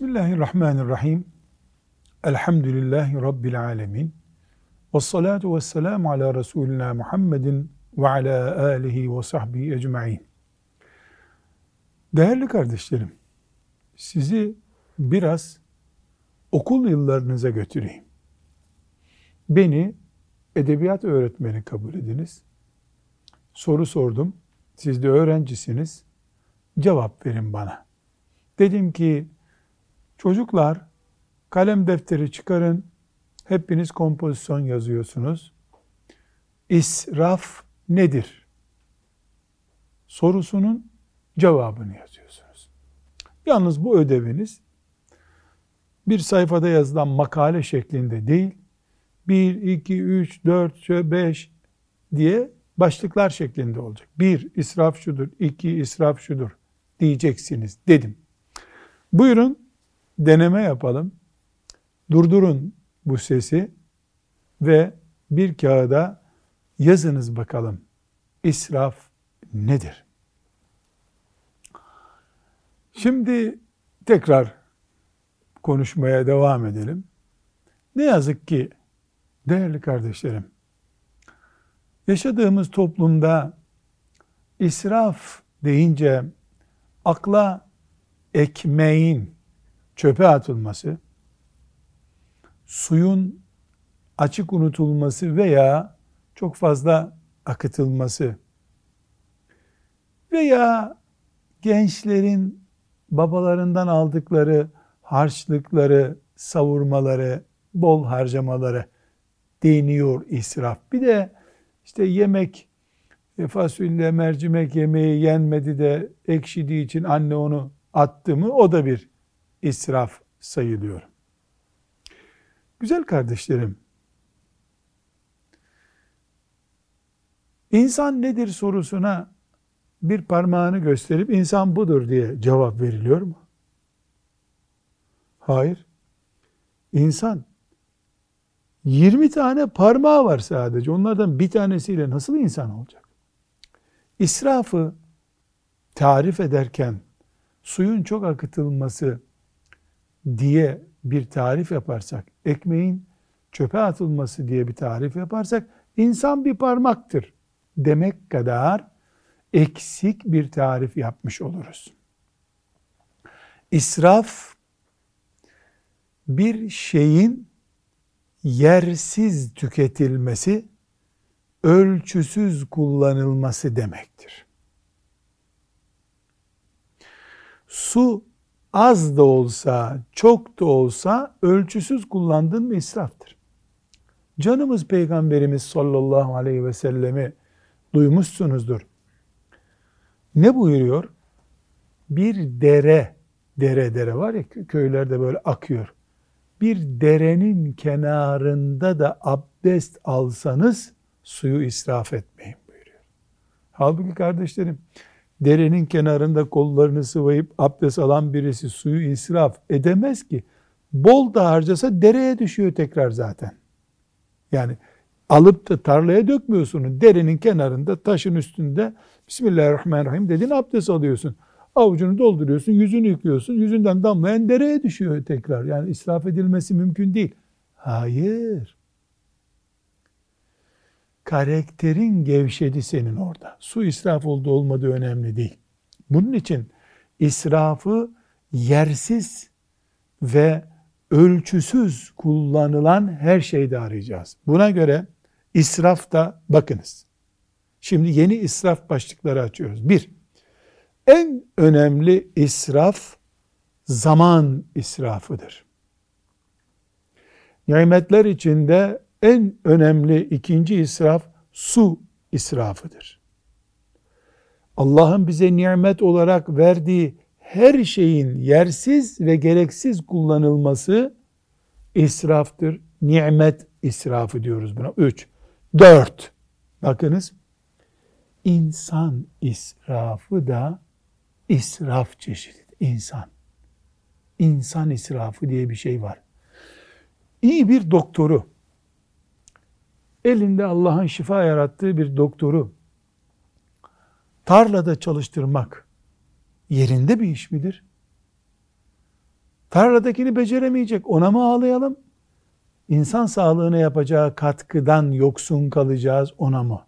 Bismillahirrahmanirrahim. Elhamdülillahi Rabbil alemin. Ve salatu ve selamu ala Resulina Muhammedin ve ala alihi ve sahbihi ecma'in. Değerli kardeşlerim, sizi biraz okul yıllarınıza götüreyim. Beni edebiyat öğretmeni kabul ediniz. Soru sordum. Siz de öğrencisiniz. Cevap verin bana. Dedim ki çocuklar kalem defteri çıkarın. Hepiniz kompozisyon yazıyorsunuz. İsraf nedir? Sorusunun cevabını yazıyorsunuz. Yalnız bu ödeviniz bir sayfada yazılan makale şeklinde değil, 1, 2, 3, 4, 5 diye başlıklar şeklinde olacak. 1 israf şudur, 2 israf şudur diyeceksiniz dedim. Buyurun deneme yapalım. Durdurun bu sesi ve bir kağıda yazınız bakalım. İsraf nedir? Şimdi tekrar konuşmaya devam edelim. Ne yazık ki değerli kardeşlerim, yaşadığımız toplumda israf deyince akla ekmeğin çöpe atılması, suyun açık unutulması veya çok fazla akıtılması veya gençlerin babalarından aldıkları harçlıkları, savurmaları, bol harcamaları deniyor israf. Bir de işte yemek e, fasulye, mercimek yemeği yenmedi de ekşidiği için anne onu attı mı o da bir israf sayılıyor. Güzel kardeşlerim, insan nedir sorusuna bir parmağını gösterip insan budur diye cevap veriliyor mu? Hayır. İnsan 20 tane parmağı var sadece. Onlardan bir tanesiyle nasıl insan olacak? İsrafı tarif ederken suyun çok akıtılması diye bir tarif yaparsak, ekmeğin çöpe atılması diye bir tarif yaparsak, insan bir parmaktır demek kadar eksik bir tarif yapmış oluruz. İsraf bir şeyin yersiz tüketilmesi, ölçüsüz kullanılması demektir. Su az da olsa, çok da olsa ölçüsüz kullandığın mı israftır. Canımız Peygamberimiz sallallahu aleyhi ve sellemi duymuşsunuzdur. Ne buyuruyor? Bir dere, dere dere var ya köylerde böyle akıyor bir derenin kenarında da abdest alsanız suyu israf etmeyin buyuruyor. Halbuki kardeşlerim derenin kenarında kollarını sıvayıp abdest alan birisi suyu israf edemez ki. Bol da harcasa dereye düşüyor tekrar zaten. Yani alıp da tarlaya dökmüyorsun. Derenin kenarında taşın üstünde Bismillahirrahmanirrahim dedin abdest alıyorsun avucunu dolduruyorsun, yüzünü yıkıyorsun, yüzünden damlayan dereye düşüyor tekrar. Yani israf edilmesi mümkün değil. Hayır. Karakterin gevşedi senin orada. Su israf oldu olmadığı önemli değil. Bunun için israfı yersiz ve ölçüsüz kullanılan her şeyde arayacağız. Buna göre israfta bakınız. Şimdi yeni israf başlıkları açıyoruz. Bir, en önemli israf zaman israfıdır. Nimetler içinde en önemli ikinci israf su israfıdır. Allah'ın bize nimet olarak verdiği her şeyin yersiz ve gereksiz kullanılması israftır. Nimet israfı diyoruz buna. Üç. Dört. Bakınız. insan israfı da israf çeşidi. insan. İnsan israfı diye bir şey var. İyi bir doktoru, elinde Allah'ın şifa yarattığı bir doktoru tarlada çalıştırmak yerinde bir iş midir? Tarladakini beceremeyecek. Ona mı ağlayalım? İnsan sağlığına yapacağı katkıdan yoksun kalacağız ona mı?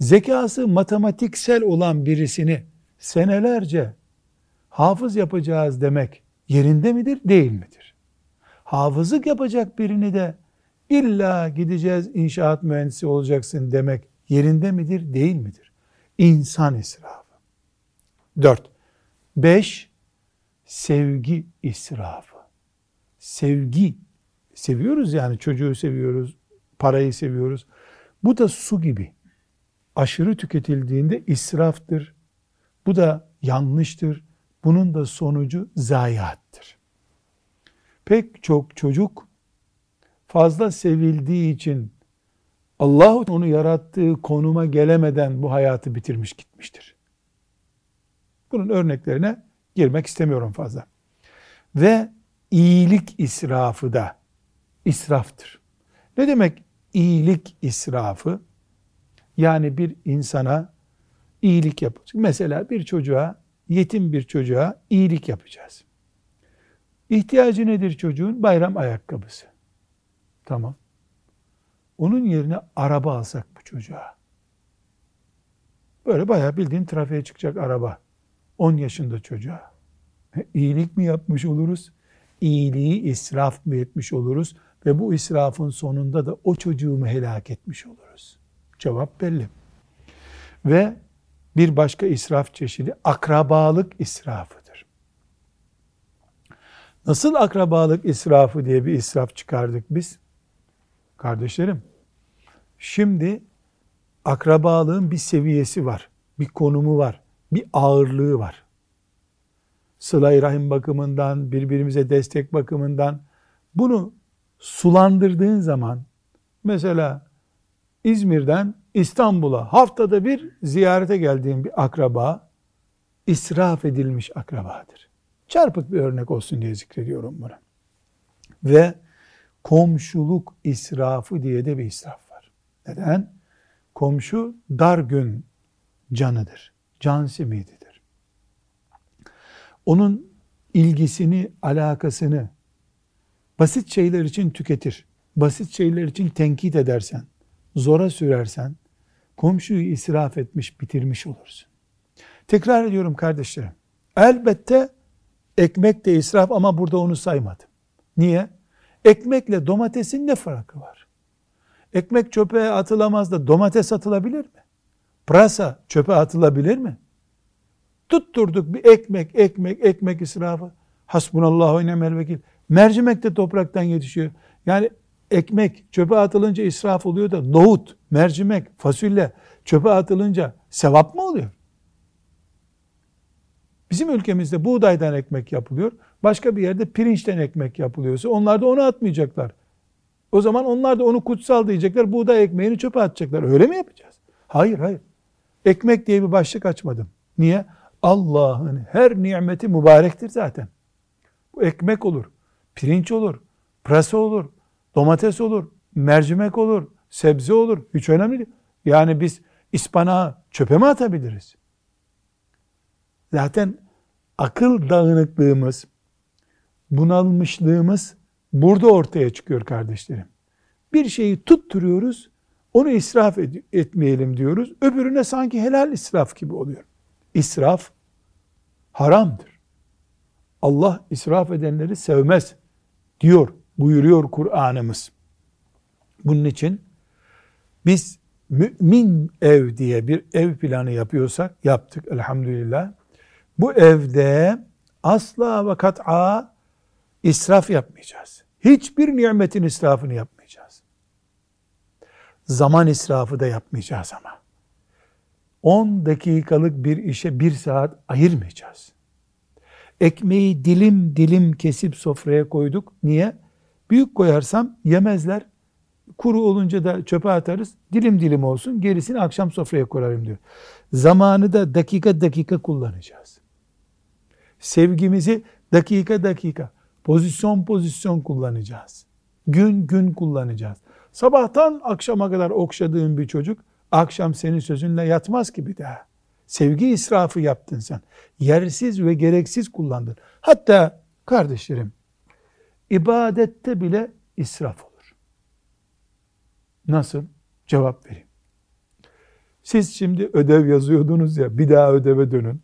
Zekası matematiksel olan birisini senelerce hafız yapacağız demek yerinde midir, değil midir? Hafızlık yapacak birini de illa gideceğiz inşaat mühendisi olacaksın demek yerinde midir, değil midir? İnsan israfı. Dört. Beş, sevgi israfı. Sevgi, seviyoruz yani çocuğu seviyoruz, parayı seviyoruz. Bu da su gibi. Aşırı tüketildiğinde israftır. Bu da yanlıştır. Bunun da sonucu zayiattır. Pek çok çocuk fazla sevildiği için Allah onu yarattığı konuma gelemeden bu hayatı bitirmiş gitmiştir. Bunun örneklerine girmek istemiyorum fazla. Ve iyilik israfı da israftır. Ne demek iyilik israfı? Yani bir insana iyilik yapacak. Mesela bir çocuğa, yetim bir çocuğa iyilik yapacağız. İhtiyacı nedir çocuğun? Bayram ayakkabısı. Tamam. Onun yerine araba alsak bu çocuğa. Böyle bayağı bildiğin trafiğe çıkacak araba. 10 yaşında çocuğa. İyilik mi yapmış oluruz? İyiliği israf mı etmiş oluruz? Ve bu israfın sonunda da o çocuğu mu helak etmiş oluruz? Cevap belli. Ve bir başka israf çeşidi akrabalık israfıdır. Nasıl akrabalık israfı diye bir israf çıkardık biz? Kardeşlerim, şimdi akrabalığın bir seviyesi var, bir konumu var, bir ağırlığı var. Sıla-i Rahim bakımından, birbirimize destek bakımından bunu sulandırdığın zaman mesela İzmir'den İstanbul'a haftada bir ziyarete geldiğin bir akraba israf edilmiş akrabadır. Çarpık bir örnek olsun diye zikrediyorum bunu. Ve komşuluk israfı diye de bir israf var. Neden? Komşu dar gün canıdır. Can simididir. Onun ilgisini, alakasını basit şeyler için tüketir. Basit şeyler için tenkit edersen, zora sürersen komşuyu israf etmiş, bitirmiş olursun. Tekrar ediyorum kardeşlerim. Elbette ekmek de israf ama burada onu saymadım. Niye? Ekmekle domatesin ne farkı var? Ekmek çöpe atılamaz da domates atılabilir mi? Pırasa çöpe atılabilir mi? Tutturduk bir ekmek, ekmek, ekmek israfı. Hasbunallahu ve ni'mel vekil. Mercimek de topraktan yetişiyor. Yani ekmek çöpe atılınca israf oluyor da nohut, mercimek, fasulye çöpe atılınca sevap mı oluyor? Bizim ülkemizde buğdaydan ekmek yapılıyor. Başka bir yerde pirinçten ekmek yapılıyorsa onlar da onu atmayacaklar. O zaman onlar da onu kutsal diyecekler. Buğday ekmeğini çöpe atacaklar. Öyle mi yapacağız? Hayır hayır. Ekmek diye bir başlık açmadım. Niye? Allah'ın her nimeti mübarektir zaten. Bu ekmek olur, pirinç olur, pırasa olur, domates olur, mercimek olur, sebze olur. Hiç önemli değil. Yani biz ispanağı çöpe mi atabiliriz? Zaten akıl dağınıklığımız, bunalmışlığımız burada ortaya çıkıyor kardeşlerim. Bir şeyi tutturuyoruz, onu israf et, etmeyelim diyoruz. Öbürüne sanki helal israf gibi oluyor. İsraf haramdır. Allah israf edenleri sevmez diyor, buyuruyor Kur'an'ımız. Bunun için biz mümin ev diye bir ev planı yapıyorsak, yaptık elhamdülillah. Bu evde asla ve kat'a israf yapmayacağız. Hiçbir nimetin israfını yapmayacağız. Zaman israfı da yapmayacağız ama. 10 dakikalık bir işe bir saat ayırmayacağız. Ekmeği dilim dilim kesip sofraya koyduk. Niye? Büyük koyarsam yemezler. Kuru olunca da çöpe atarız. Dilim dilim olsun. Gerisini akşam sofraya koyarım diyor. Zamanı da dakika dakika kullanacağız. Sevgimizi dakika dakika, pozisyon pozisyon kullanacağız. Gün gün kullanacağız. Sabahtan akşama kadar okşadığın bir çocuk akşam senin sözünle yatmaz gibi daha. Sevgi israfı yaptın sen. Yersiz ve gereksiz kullandın. Hatta Kardeşlerim, ibadette bile israf olur. Nasıl? Cevap vereyim. Siz şimdi ödev yazıyordunuz ya, bir daha ödeve dönün.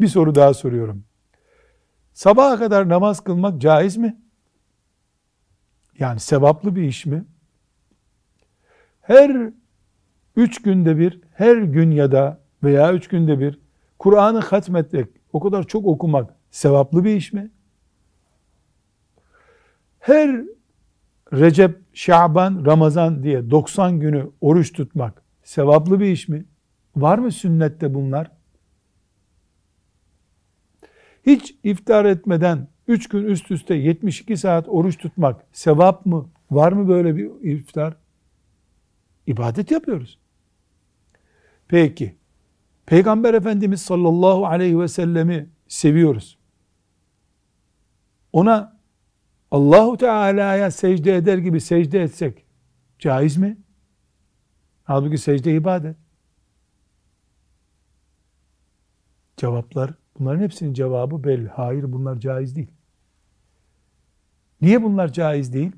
Bir soru daha soruyorum. Sabaha kadar namaz kılmak caiz mi? Yani sevaplı bir iş mi? Her üç günde bir, her gün ya da veya üç günde bir Kur'an'ı hatmetmek, o kadar çok okumak sevaplı bir iş mi? Her Recep, Şaban, Ramazan diye 90 günü oruç tutmak sevaplı bir iş mi? Var mı sünnette bunlar? Hiç iftar etmeden 3 gün üst üste 72 saat oruç tutmak sevap mı? Var mı böyle bir iftar? İbadet yapıyoruz. Peki, Peygamber Efendimiz sallallahu aleyhi ve sellemi seviyoruz. Ona Allahu Teala'ya secde eder gibi secde etsek caiz mi? Halbuki secde ibadet. Cevaplar, bunların hepsinin cevabı belli. Hayır bunlar caiz değil. Niye bunlar caiz değil?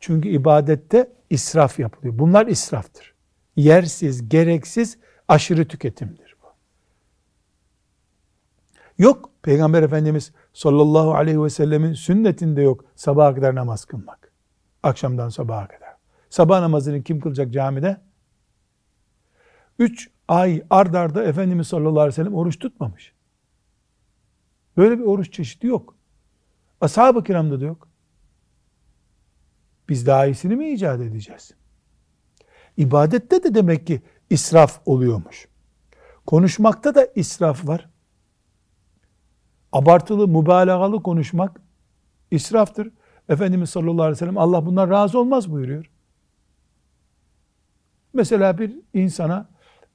Çünkü ibadette israf yapılıyor. Bunlar israftır. Yersiz, gereksiz, aşırı tüketimdir bu. Yok, Peygamber Efendimiz sallallahu aleyhi ve sellemin sünnetinde yok sabaha kadar namaz kılmak. Akşamdan sabaha kadar. Sabah namazını kim kılacak camide? Üç ay ard arda Efendimiz sallallahu aleyhi ve sellem oruç tutmamış. Böyle bir oruç çeşidi yok. Ashab-ı kiramda da yok. Biz daha iyisini mi icat edeceğiz? İbadette de demek ki israf oluyormuş. Konuşmakta da israf var. Abartılı, mübalağalı konuşmak israftır. Efendimiz sallallahu aleyhi ve sellem Allah bundan razı olmaz buyuruyor. Mesela bir insana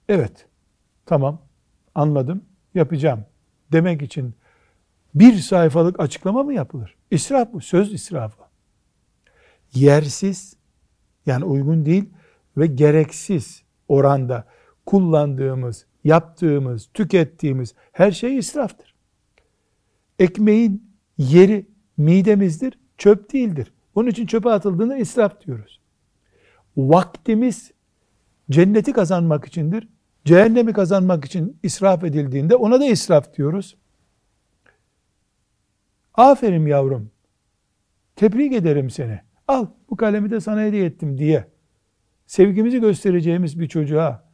evet tamam anladım yapacağım demek için bir sayfalık açıklama mı yapılır? İsraf bu, söz israfı. Yersiz, yani uygun değil ve gereksiz oranda kullandığımız, yaptığımız, tükettiğimiz her şey israftır. Ekmeğin yeri midemizdir, çöp değildir. Onun için çöpe atıldığında israf diyoruz. Vaktimiz cenneti kazanmak içindir. Cehennemi kazanmak için israf edildiğinde ona da israf diyoruz. Aferin yavrum. Tebrik ederim seni. Al bu kalemi de sana hediye ettim diye sevgimizi göstereceğimiz bir çocuğa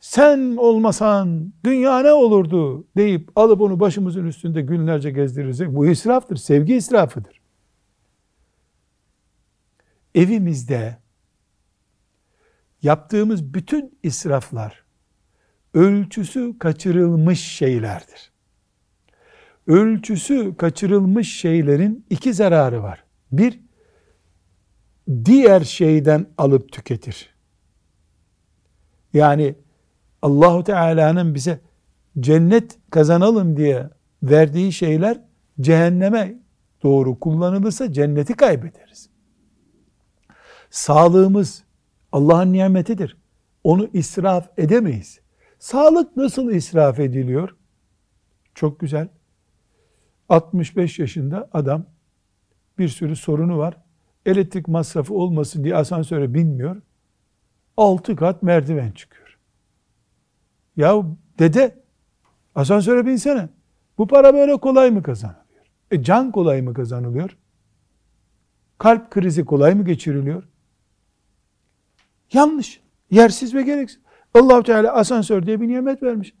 sen olmasan dünya ne olurdu deyip alıp onu başımızın üstünde günlerce gezdirirsek bu israftır. Sevgi israfıdır. Evimizde yaptığımız bütün israflar ölçüsü kaçırılmış şeylerdir. Ölçüsü kaçırılmış şeylerin iki zararı var. Bir, diğer şeyden alıp tüketir. Yani Allahu Teala'nın bize cennet kazanalım diye verdiği şeyler cehenneme doğru kullanılırsa cenneti kaybederiz. Sağlığımız Allah'ın nimetidir. Onu israf edemeyiz. Sağlık nasıl israf ediliyor? Çok güzel. 65 yaşında adam bir sürü sorunu var. Elektrik masrafı olmasın diye asansöre binmiyor. 6 kat merdiven çıkıyor. Ya dede asansöre binsene. Bu para böyle kolay mı kazanılıyor? E can kolay mı kazanılıyor? Kalp krizi kolay mı geçiriliyor? Yanlış. Yersiz ve gereksiz. allah Teala asansör diye bir nimet vermiş.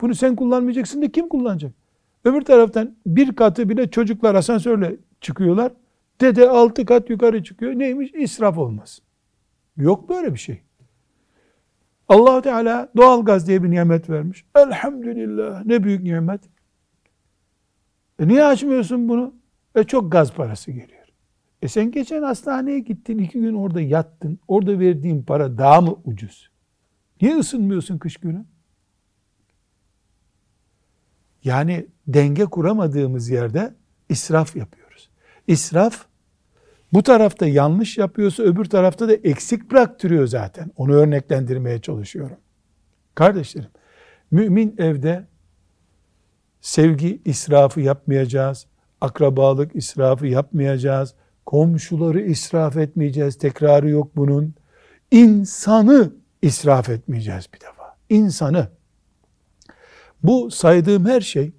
Bunu sen kullanmayacaksın da kim kullanacak? Öbür taraftan bir katı bile çocuklar asansörle çıkıyorlar. Dede altı kat yukarı çıkıyor. Neymiş? İsraf olmaz. Yok böyle bir şey allah Teala doğal gaz diye bir nimet vermiş. Elhamdülillah ne büyük nimet. E niye açmıyorsun bunu? E çok gaz parası geliyor. E sen geçen hastaneye gittin, iki gün orada yattın. Orada verdiğin para daha mı ucuz? Niye ısınmıyorsun kış günü? Yani denge kuramadığımız yerde israf yapıyoruz. İsraf bu tarafta yanlış yapıyorsa öbür tarafta da eksik bıraktırıyor zaten. Onu örneklendirmeye çalışıyorum. Kardeşlerim, mümin evde sevgi israfı yapmayacağız. akrabalık israfı yapmayacağız. Komşuları israf etmeyeceğiz. Tekrarı yok bunun. İnsanı israf etmeyeceğiz bir defa. İnsanı. Bu saydığım her şey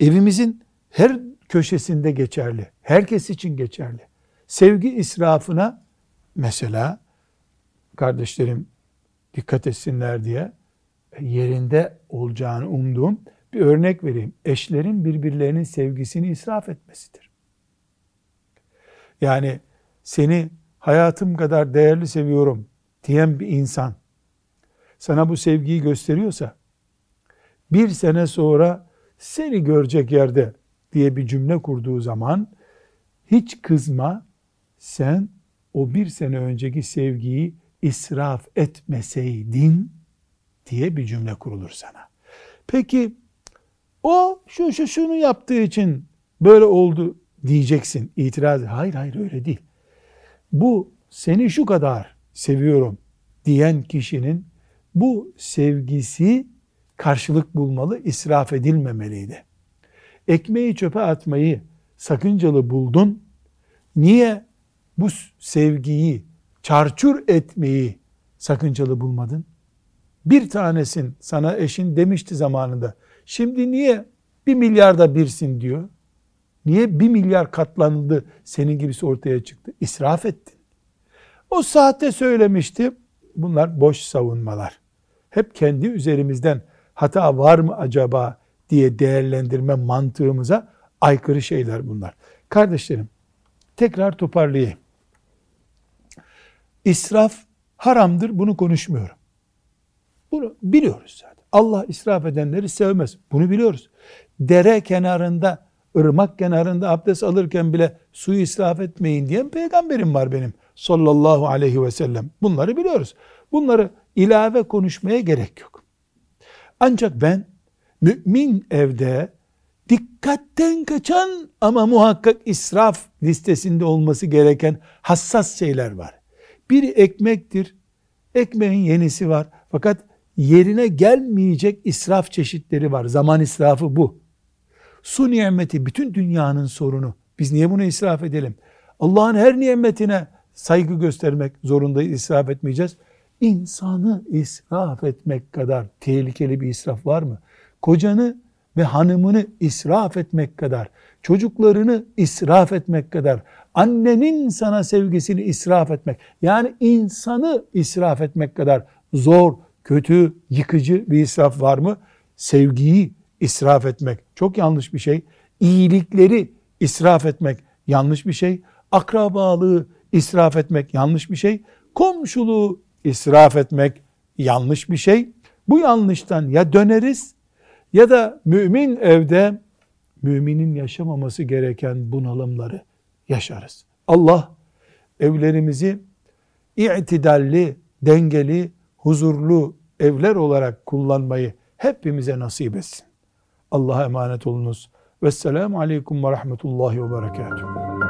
evimizin her köşesinde geçerli. Herkes için geçerli. Sevgi israfına mesela kardeşlerim dikkat etsinler diye yerinde olacağını umduğum bir örnek vereyim. Eşlerin birbirlerinin sevgisini israf etmesidir. Yani seni hayatım kadar değerli seviyorum diyen bir insan sana bu sevgiyi gösteriyorsa bir sene sonra seni görecek yerde diye bir cümle kurduğu zaman hiç kızma sen o bir sene önceki sevgiyi israf etmeseydin diye bir cümle kurulur sana. Peki o şu şu şunu yaptığı için böyle oldu diyeceksin. İtiraz. Hayır hayır öyle değil. Bu seni şu kadar seviyorum diyen kişinin bu sevgisi karşılık bulmalı, israf edilmemeliydi. Ekmeği çöpe atmayı sakıncalı buldun. Niye bu sevgiyi çarçur etmeyi sakıncalı bulmadın? Bir tanesin sana eşin demişti zamanında. Şimdi niye bir milyarda birsin diyor. Niye bir milyar katlandı senin gibisi ortaya çıktı? İsraf ettin. O sahte söylemişti. Bunlar boş savunmalar. Hep kendi üzerimizden hata var mı acaba diye değerlendirme mantığımıza aykırı şeyler bunlar. Kardeşlerim tekrar toparlayayım. İsraf haramdır bunu konuşmuyorum. Bunu biliyoruz zaten. Allah israf edenleri sevmez. Bunu biliyoruz. Dere kenarında, ırmak kenarında abdest alırken bile suyu israf etmeyin diyen peygamberim var benim sallallahu aleyhi ve sellem. Bunları biliyoruz. Bunları ilave konuşmaya gerek yok. Ancak ben mümin evde dikkatten kaçan ama muhakkak israf listesinde olması gereken hassas şeyler var. Biri ekmektir. Ekmeğin yenisi var. Fakat yerine gelmeyecek israf çeşitleri var. Zaman israfı bu. Su nimeti bütün dünyanın sorunu. Biz niye bunu israf edelim? Allah'ın her nimetine saygı göstermek zorundayız, israf etmeyeceğiz. İnsanı israf etmek kadar tehlikeli bir israf var mı? Kocanı ve hanımını israf etmek kadar, çocuklarını israf etmek kadar, annenin sana sevgisini israf etmek, yani insanı israf etmek kadar zor, kötü, yıkıcı bir israf var mı? Sevgiyi israf etmek çok yanlış bir şey. İyilikleri israf etmek yanlış bir şey. Akrabalığı israf etmek yanlış bir şey. Komşuluğu israf etmek yanlış bir şey. Bu yanlıştan ya döneriz ya da mümin evde müminin yaşamaması gereken bunalımları yaşarız. Allah evlerimizi itidalli, dengeli, huzurlu evler olarak kullanmayı hepimize nasip etsin. Allah'a emanet olunuz. Vesselamu aleyküm ve rahmetullahi ve berekatuhu.